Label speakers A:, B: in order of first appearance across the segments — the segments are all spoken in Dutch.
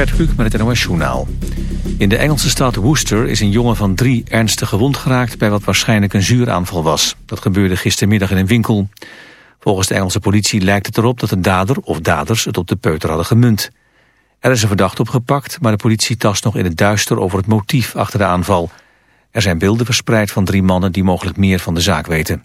A: Gert Kluk met het NOS Journaal. In de Engelse stad Worcester is een jongen van drie ernstig gewond geraakt... bij wat waarschijnlijk een zuuraanval was. Dat gebeurde gistermiddag in een winkel. Volgens de Engelse politie lijkt het erop dat de dader of daders het op de peuter hadden gemunt. Er is een verdachte opgepakt, maar de politie tast nog in het duister over het motief achter de aanval. Er zijn beelden verspreid van drie mannen die mogelijk meer van de zaak weten.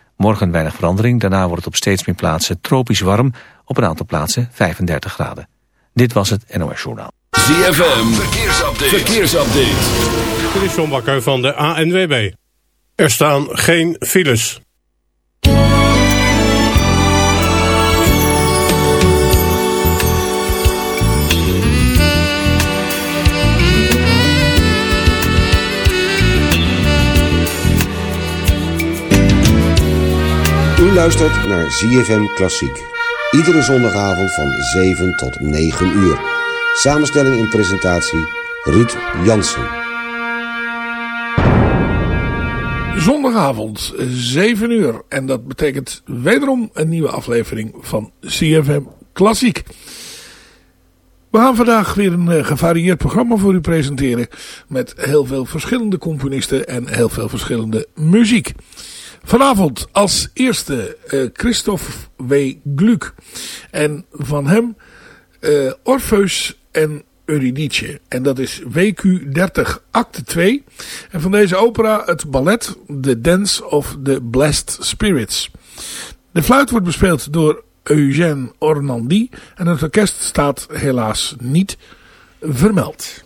A: Morgen weinig verandering, daarna wordt het op steeds meer plaatsen tropisch warm. Op een aantal plaatsen 35 graden. Dit was het NOS Journaal.
B: ZFM, verkeersupdate. verkeersupdate.
C: Dit is John Bakker van de ANWB. Er staan geen files.
D: Luistert naar ZFM Klassiek. Iedere zondagavond van 7 tot 9 uur. Samenstelling en presentatie Ruud Jansen.
E: Zondagavond 7 uur. En dat betekent wederom een nieuwe aflevering van CFM Klassiek. We gaan vandaag weer een uh, gevarieerd programma voor u presenteren. Met heel veel verschillende componisten en heel veel verschillende muziek. Vanavond als eerste uh, Christophe W. Gluck. En van hem uh, Orpheus en Eurydice. En dat is WQ 30 acte 2. En van deze opera het ballet The Dance of the Blessed Spirits. De fluit wordt bespeeld door Eugène Ornandy. En het orkest staat helaas niet vermeld.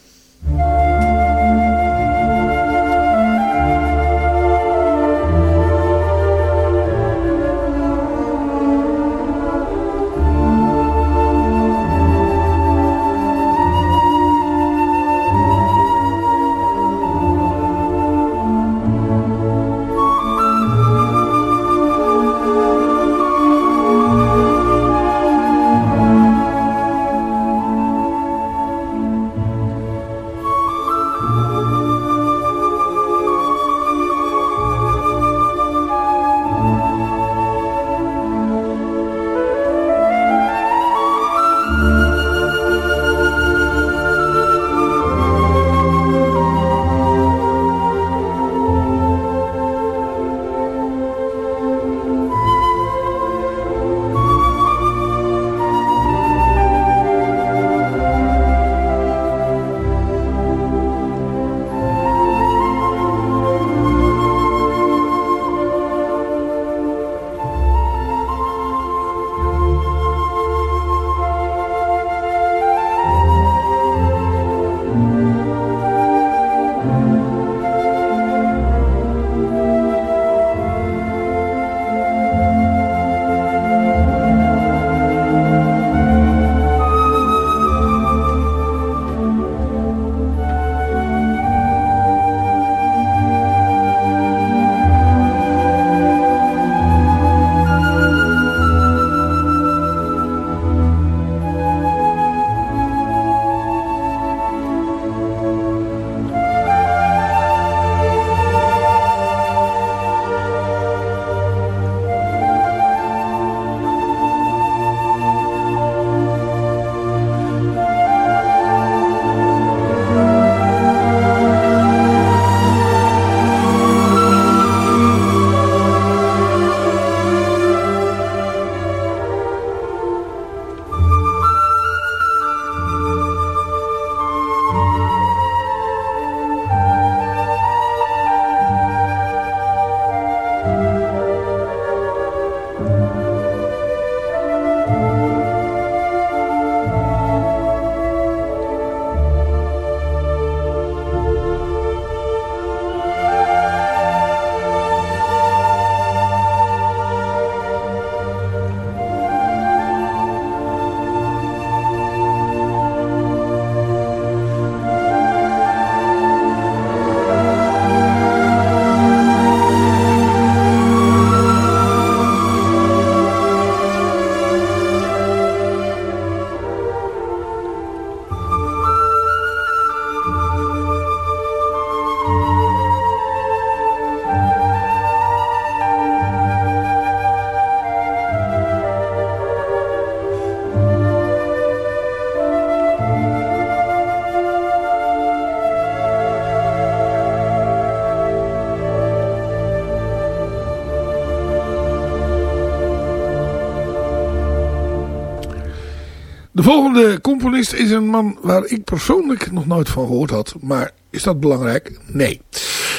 E: Volgende componist is een man waar ik persoonlijk nog nooit van gehoord had. Maar is dat belangrijk? Nee.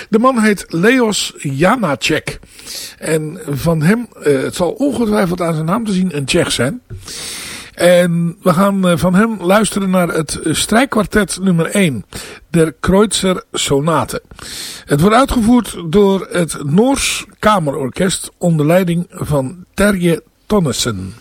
E: De man heet Leos Janacek. En van hem, uh, het zal ongetwijfeld aan zijn naam te zien, een Tsjech zijn. En we gaan uh, van hem luisteren naar het strijkkwartet nummer 1. Der Kreutzer Sonate. Het wordt uitgevoerd door het Noors Kamerorkest onder leiding van Terje Tonnesen.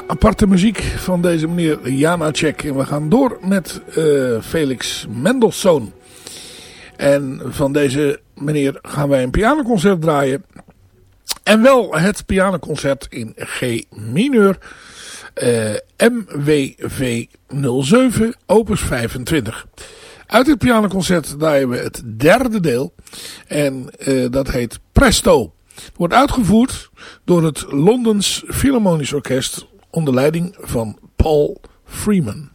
E: Aparte muziek van deze meneer Janacek. En we gaan door met uh, Felix Mendelssohn. En van deze meneer gaan wij een pianoconcert draaien. En wel het pianoconcert in G mineur. Uh, MWV 07 opus 25. Uit dit pianoconcert draaien we het derde deel. En uh, dat heet Presto. Het wordt uitgevoerd door het Londens Philharmonisch Orkest onder leiding van Paul Freeman.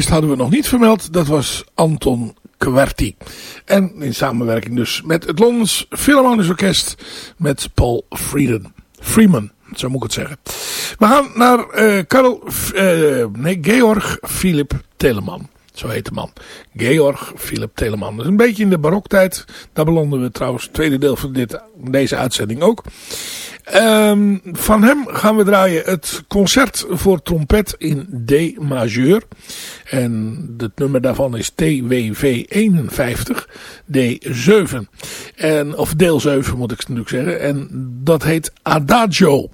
E: Pianist hadden we nog niet vermeld. Dat was Anton Kwerti. En in samenwerking dus met het Londens Philharmonisch Orkest. Met Paul Frieden, Freeman. Zo moet ik het zeggen. We gaan naar uh, nee, Georg Philip Telemann. Zo heet de man. Georg Philip Telemann. Dat is een beetje in de baroktijd. Daar belanden we trouwens het tweede deel van dit, deze uitzending ook. Um, van hem gaan we draaien het concert voor trompet in D majeur. En het nummer daarvan is TWV 51 D7. En, of deel 7 moet ik natuurlijk zeggen. En dat heet Adagio.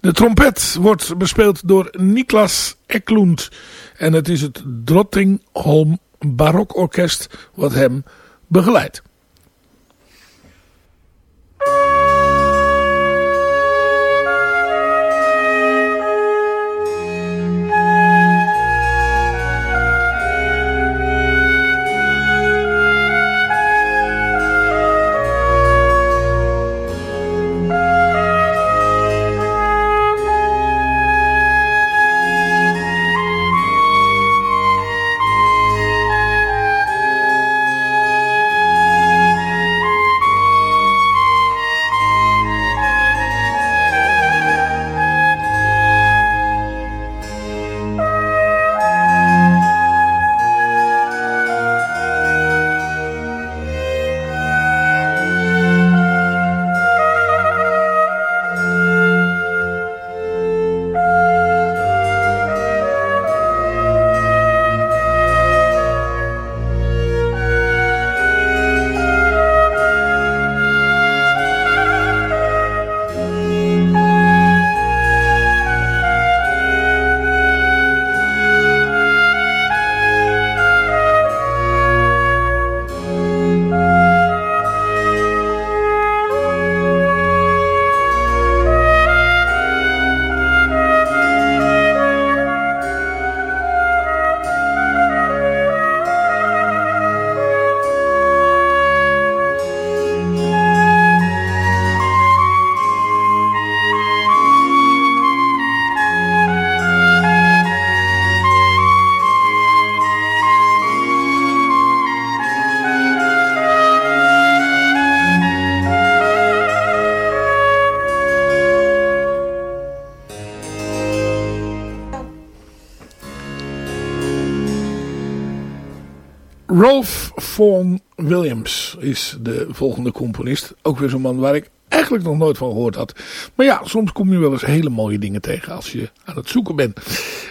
E: De trompet wordt bespeeld door Niklas Eklund. En het is het Drottingholm Barokorkest wat hem begeleidt. Rolf Vaughan Williams is de volgende componist. Ook weer zo'n man waar ik eigenlijk nog nooit van gehoord had. Maar ja, soms kom je wel eens hele mooie dingen tegen als je aan het zoeken bent.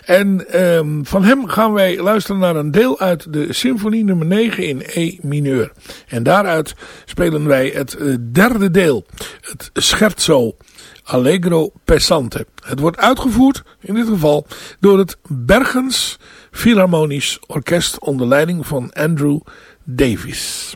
E: En um, van hem gaan wij luisteren naar een deel uit de symfonie nummer 9 in E mineur. En daaruit spelen wij het uh, derde deel, het scherzo. Allegro Pesante. Het wordt uitgevoerd, in dit geval, door het Bergens Philharmonisch Orkest onder leiding van Andrew Davies.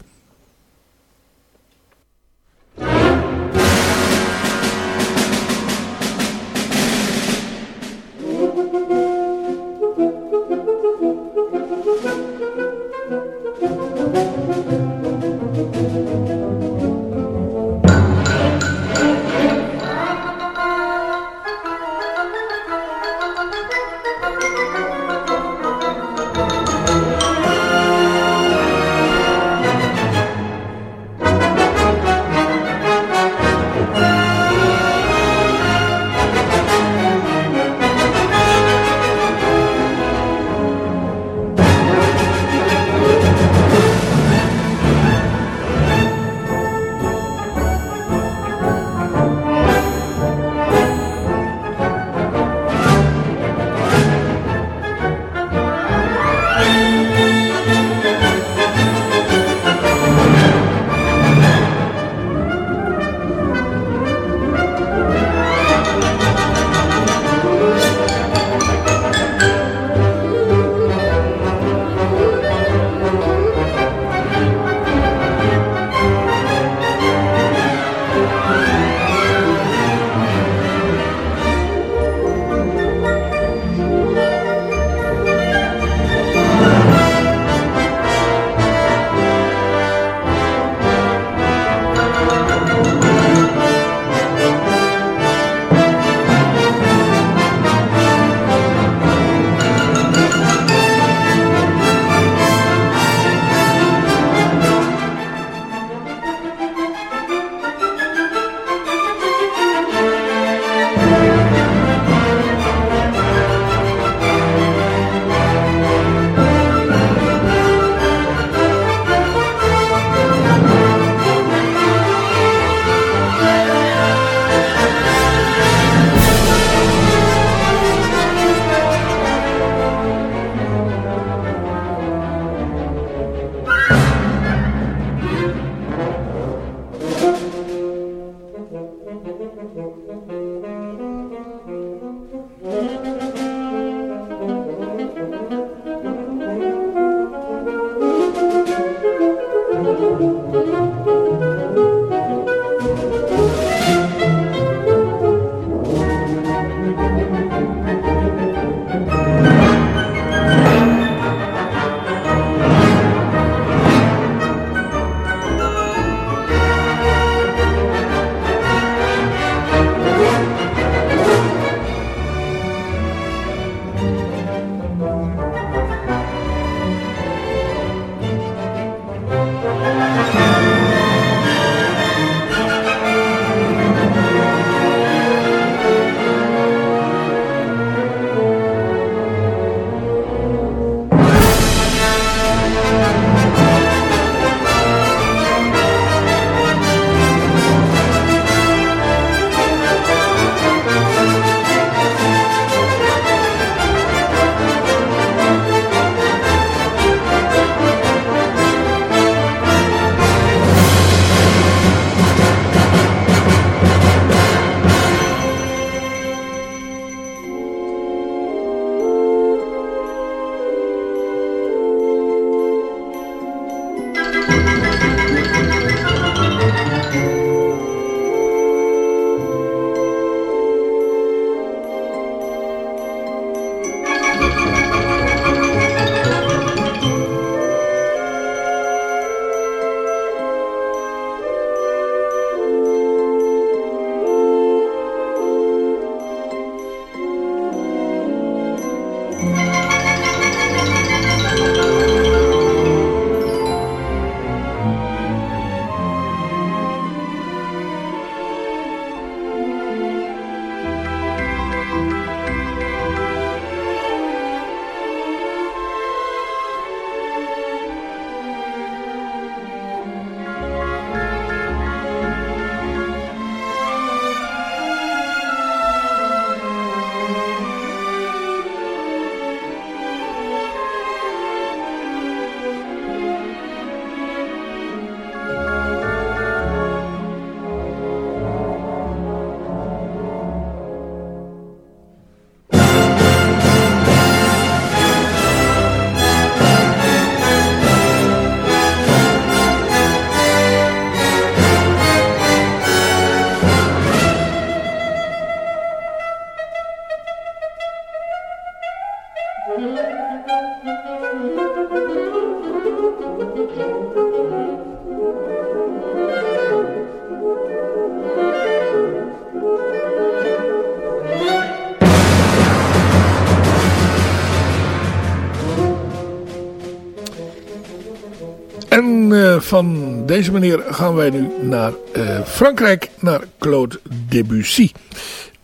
E: Deze manier gaan wij nu naar uh, Frankrijk, naar Claude Debussy.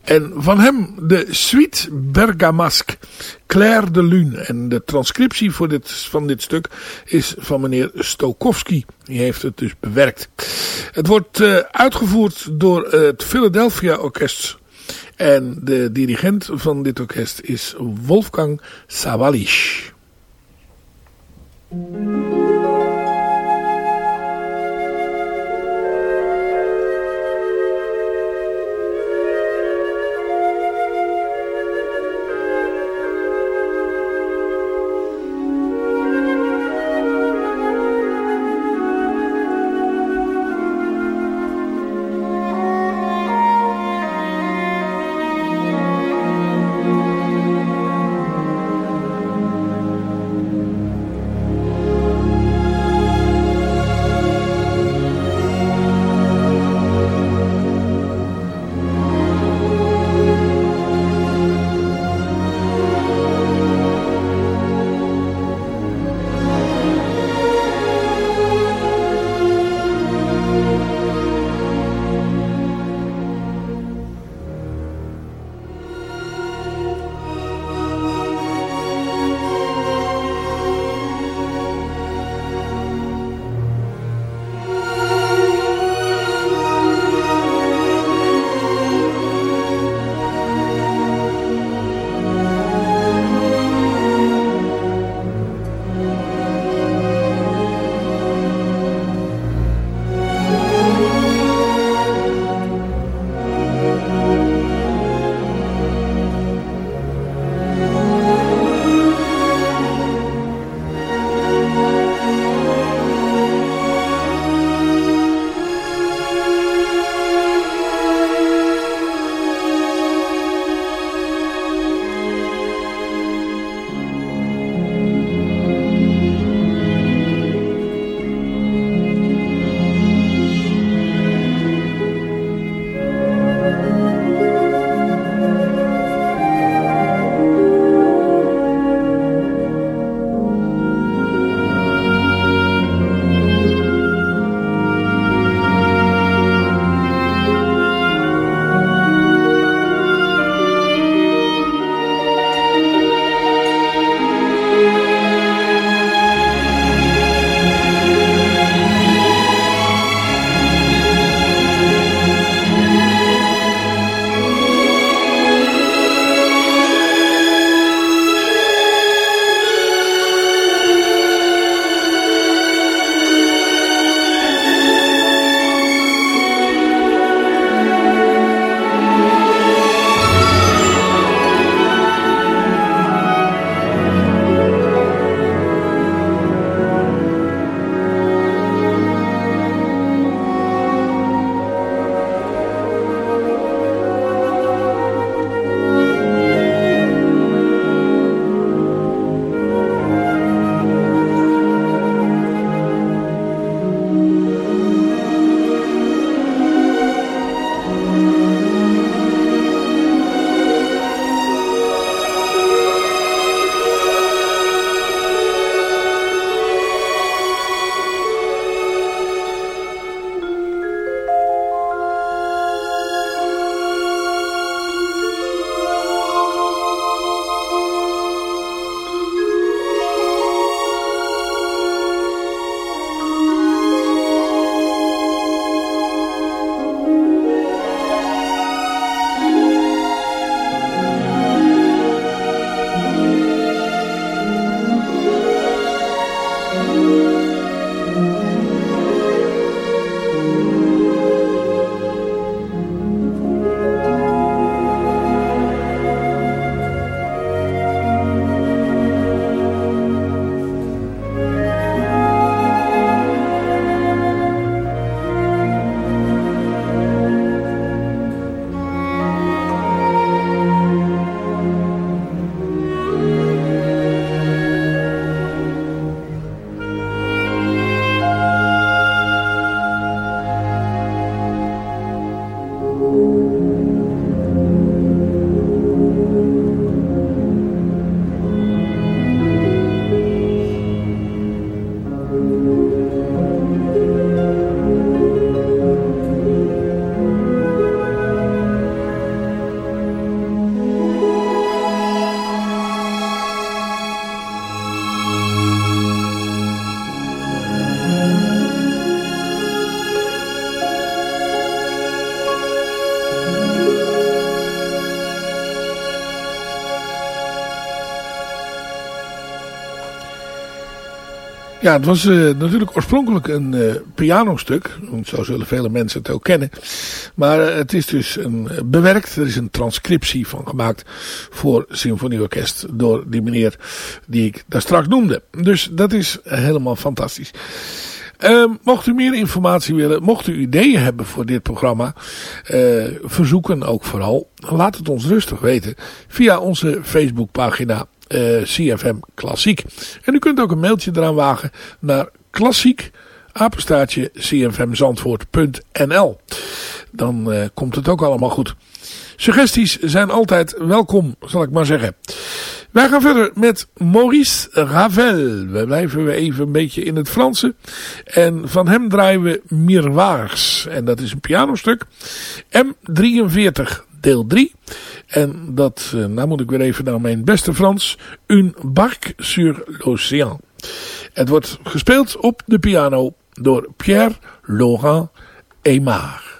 E: En van hem de Suite Bergamasque, Claire de Lune. En de transcriptie voor dit, van dit stuk is van meneer Stokowski. Die heeft het dus bewerkt. Het wordt uh, uitgevoerd door het Philadelphia Orkest. En de dirigent van dit orkest is Wolfgang Sawalisch. Ja, het was uh, natuurlijk oorspronkelijk een uh, pianostuk. Zo zullen vele mensen het ook kennen. Maar uh, het is dus een, bewerkt. Er is een transcriptie van gemaakt voor symfonieorkest door die meneer die ik daar straks noemde. Dus dat is helemaal fantastisch. Uh, mocht u meer informatie willen, mocht u ideeën hebben voor dit programma, uh, verzoeken ook vooral, laat het ons rustig weten via onze Facebookpagina uh, CFM Klassiek. En u kunt ook een mailtje eraan wagen naar klassiek apenstaartje cfmzandvoort.nl Dan uh, komt het ook allemaal goed. Suggesties zijn altijd welkom, zal ik maar zeggen. Wij gaan verder met Maurice Ravel. We blijven even een beetje in het Franse. En van hem draaien we Miroirs. En dat is een pianostuk. M43 deel 3. En dat, eh, nou moet ik weer even naar mijn beste Frans. Un barque sur l'océan. Het wordt gespeeld op de piano door Pierre Laurent Aymar.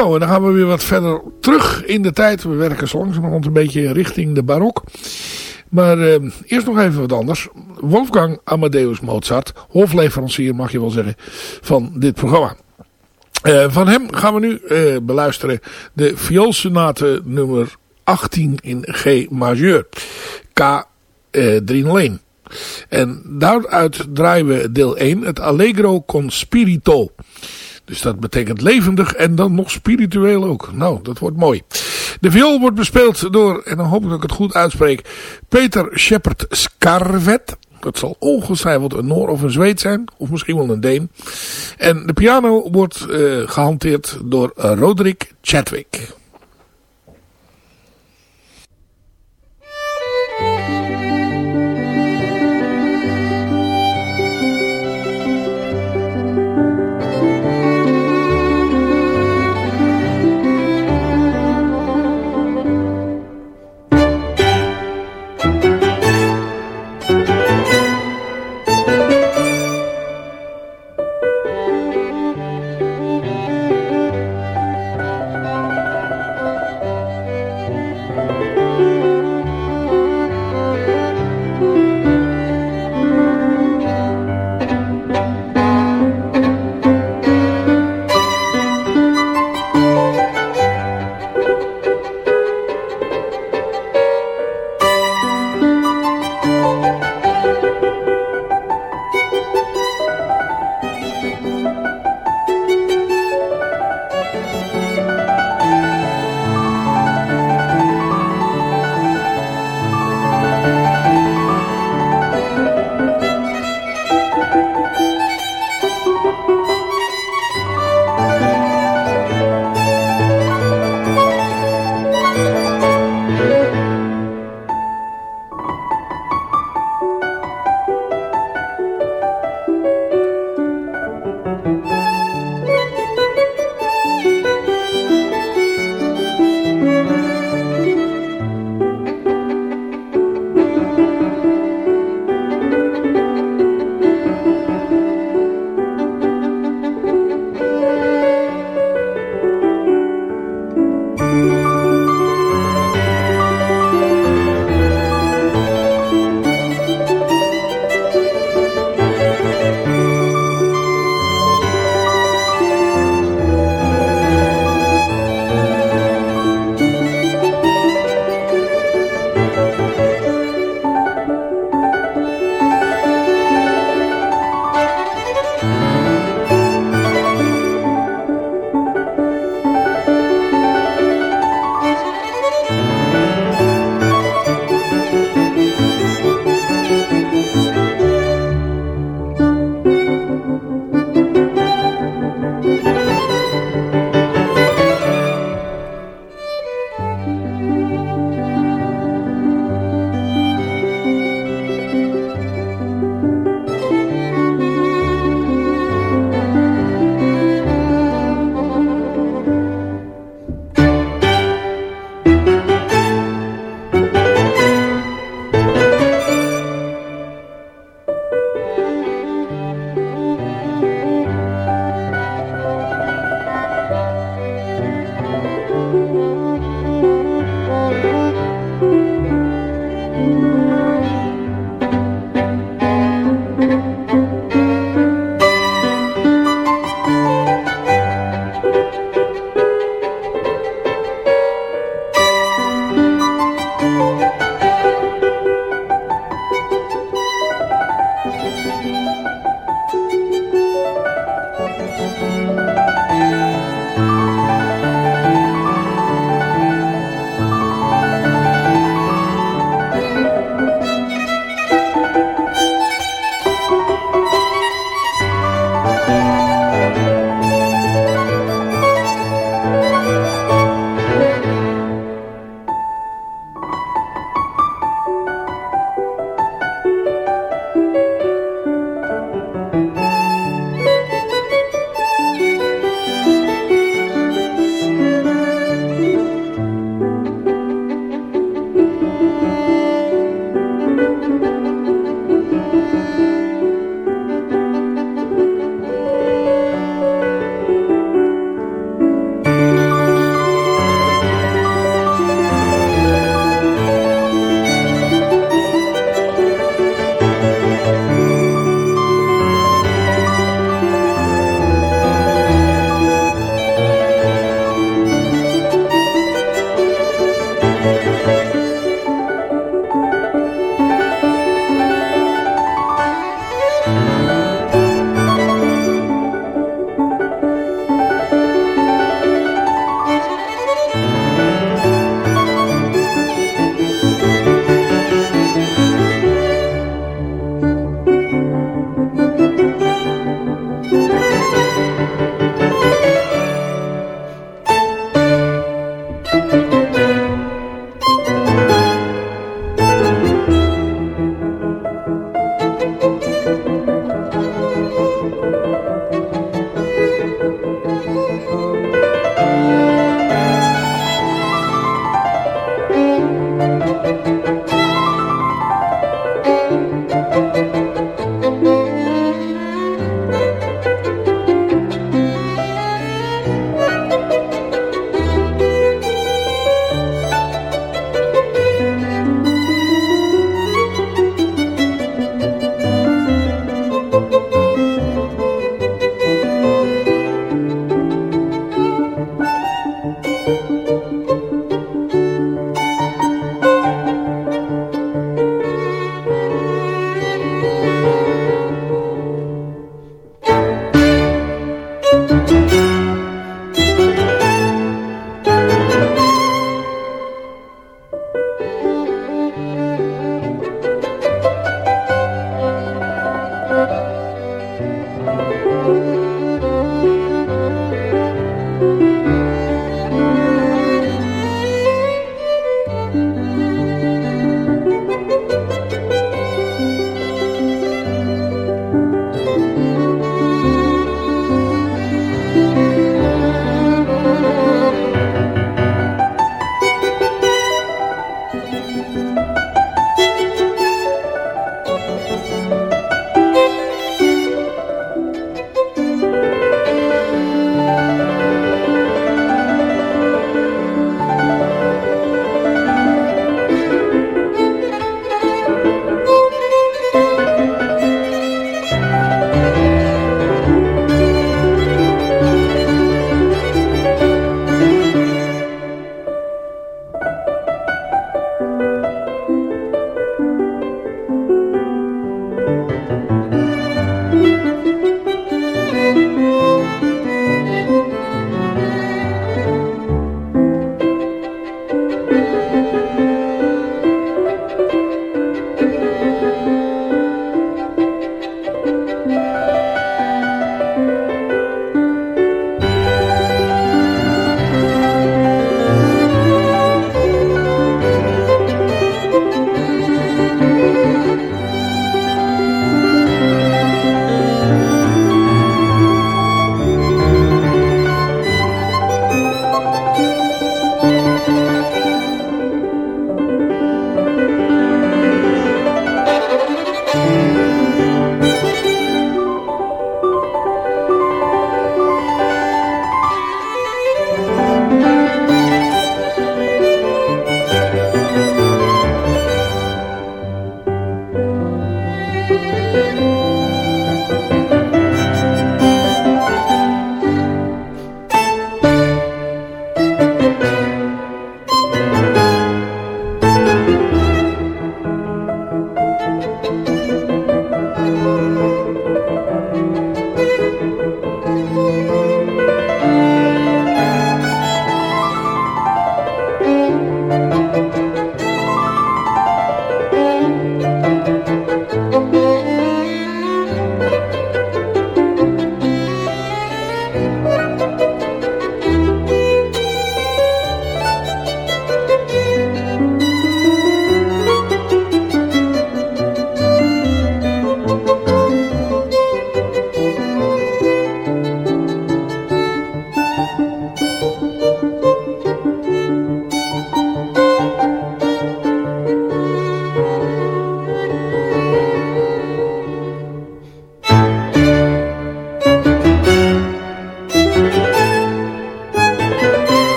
E: Zo, en dan gaan we weer wat verder terug in de tijd. We werken zo langzamerhand een beetje richting de barok. Maar uh, eerst nog even wat anders. Wolfgang Amadeus Mozart, hofleverancier mag je wel zeggen, van dit programma. Uh, van hem gaan we nu uh, beluisteren de vioolsonate nummer 18 in G majeur. K 301. En daaruit draaien we deel 1, het Allegro con Spirito. Dus dat betekent levendig en dan nog spiritueel ook. Nou, dat wordt mooi. De viool wordt bespeeld door, en dan hoop ik dat ik het goed uitspreek, Peter Shepard Scarvet. Dat zal ongetwijfeld een Noor of een Zweed zijn. Of misschien wel een Deen. En de piano wordt uh, gehanteerd door Roderick Chadwick.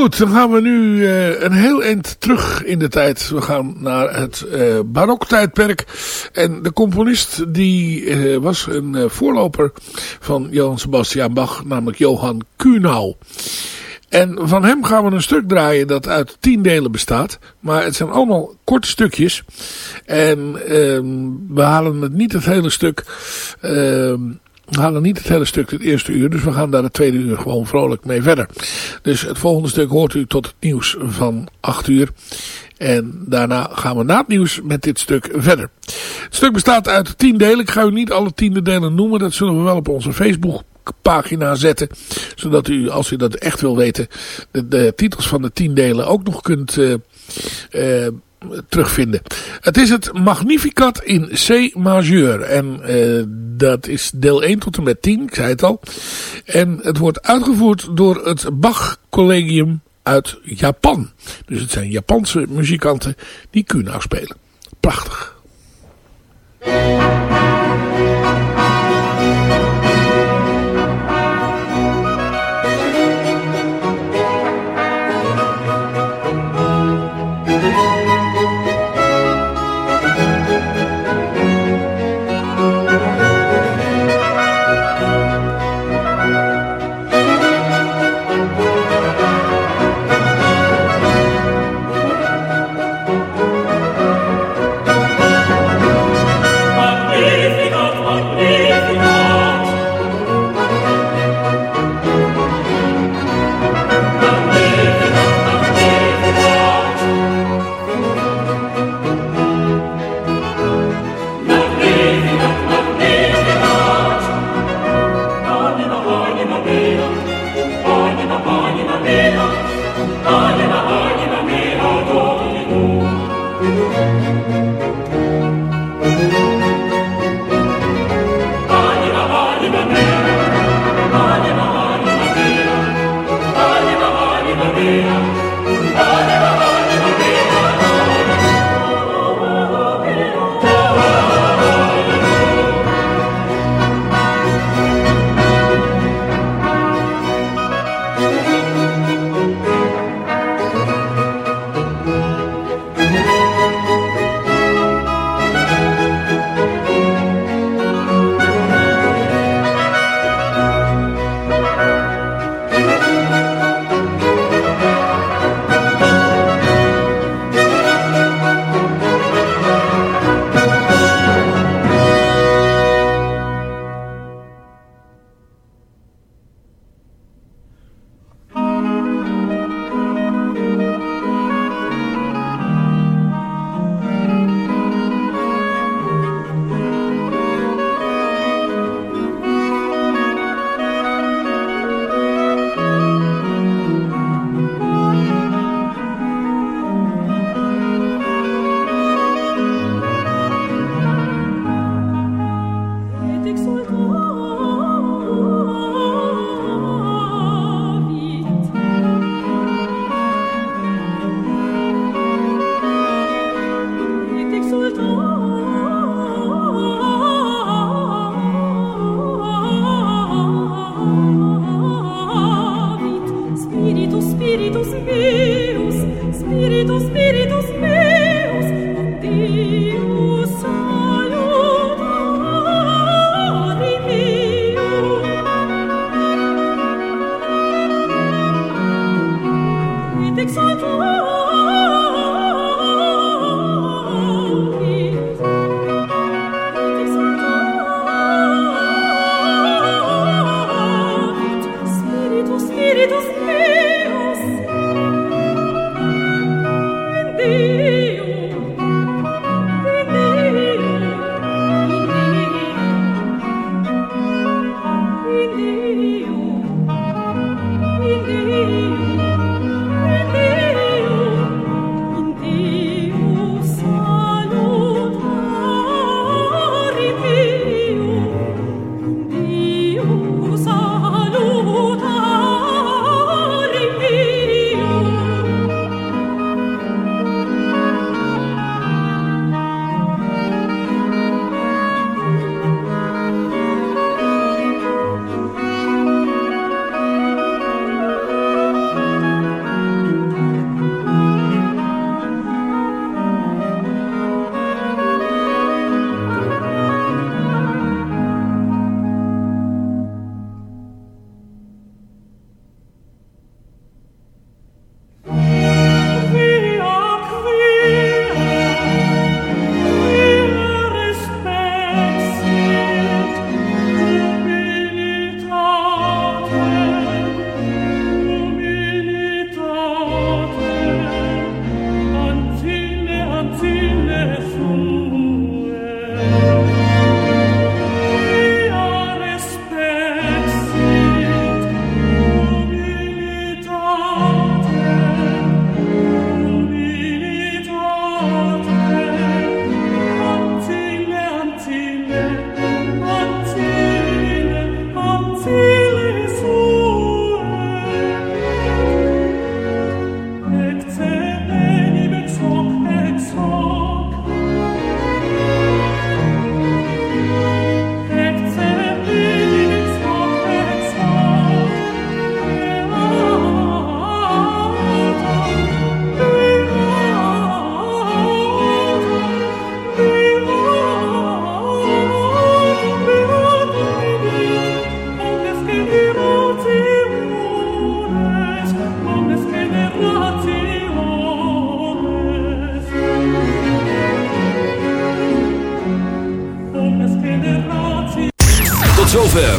E: Goed, dan gaan we nu uh, een heel eind terug in de tijd. We gaan naar het uh, baroktijdperk. En de componist die uh, was een voorloper van Johann Sebastian Bach, namelijk Johann Kuhnau. En van hem gaan we een stuk draaien dat uit tien delen bestaat. Maar het zijn allemaal korte stukjes. En uh, we halen het niet het hele stuk... Uh, we halen niet het hele stuk het eerste uur, dus we gaan daar het tweede uur gewoon vrolijk mee verder. Dus het volgende stuk hoort u tot het nieuws van 8 uur. En daarna gaan we na het nieuws met dit stuk verder. Het stuk bestaat uit tien delen. Ik ga u niet alle tiende delen noemen. Dat zullen we wel op onze Facebook pagina zetten. Zodat u, als u dat echt wil weten, de, titels van de tien delen ook nog kunt uh, terugvinden. Het is het Magnificat in C majeur. En uh, dat is deel 1 tot en met 10, ik zei het al. En het wordt uitgevoerd door het Bach Collegium uit Japan. Dus het zijn Japanse muzikanten die Kuna spelen. Prachtig.